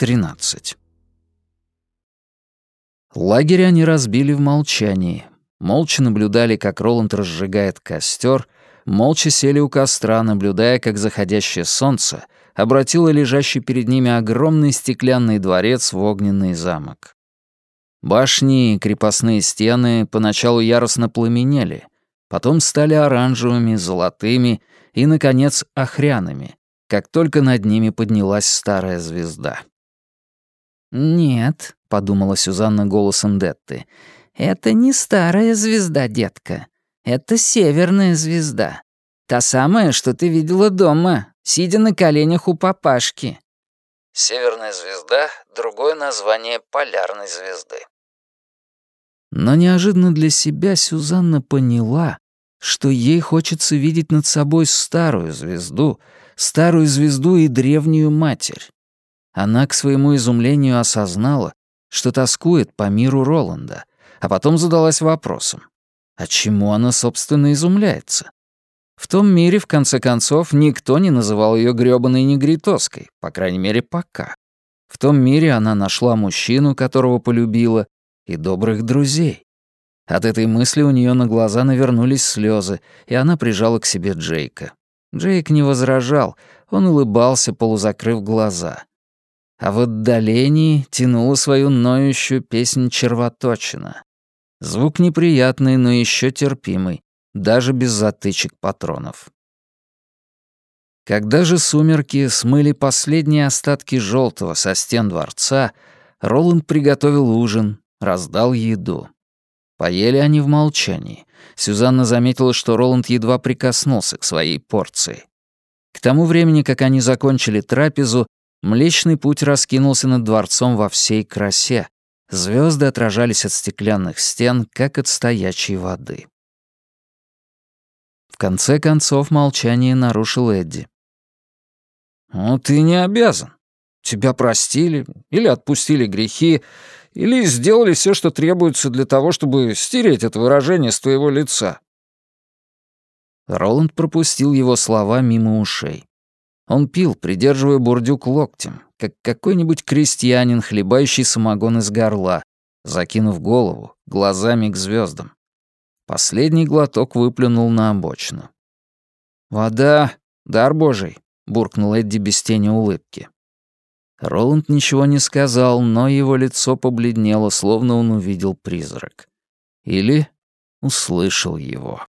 13. Лагерь они разбили в молчании. Молча наблюдали, как Роланд разжигает костер, молча сели у костра, наблюдая, как заходящее солнце обратило лежащий перед ними огромный стеклянный дворец в огненный замок. Башни и крепостные стены поначалу яростно пламенели, потом стали оранжевыми, золотыми и, наконец, охряными, как только над ними поднялась старая звезда. «Нет», — подумала Сюзанна голосом Детты, — «это не старая звезда, детка. Это северная звезда. Та самая, что ты видела дома, сидя на коленях у папашки». Северная звезда — другое название полярной звезды. Но неожиданно для себя Сюзанна поняла, что ей хочется видеть над собой старую звезду, старую звезду и древнюю матерь. Она, к своему изумлению, осознала, что тоскует по миру Роланда, а потом задалась вопросом, а чему она, собственно, изумляется? В том мире, в конце концов, никто не называл ее грёбаной негритоской, по крайней мере, пока. В том мире она нашла мужчину, которого полюбила, и добрых друзей. От этой мысли у нее на глаза навернулись слезы, и она прижала к себе Джейка. Джейк не возражал, он улыбался, полузакрыв глаза. А в отдалении тянула свою ноющую песнь червоточина. Звук неприятный, но еще терпимый, даже без затычек патронов. Когда же сумерки смыли последние остатки желтого со стен дворца, Роланд приготовил ужин, раздал еду. Поели они в молчании. Сюзанна заметила, что Роланд едва прикоснулся к своей порции. К тому времени, как они закончили трапезу, Млечный путь раскинулся над дворцом во всей красе. Звезды отражались от стеклянных стен, как от стоячей воды. В конце концов молчание нарушил Эдди. «Ну, ты не обязан. Тебя простили или отпустили грехи, или сделали все, что требуется для того, чтобы стереть это выражение с твоего лица». Роланд пропустил его слова мимо ушей. Он пил, придерживая бурдюк локтем, как какой-нибудь крестьянин, хлебающий самогон из горла, закинув голову, глазами к звездам. Последний глоток выплюнул на обочину. «Вода — дар божий», — буркнул Эдди без тени улыбки. Роланд ничего не сказал, но его лицо побледнело, словно он увидел призрак. Или услышал его.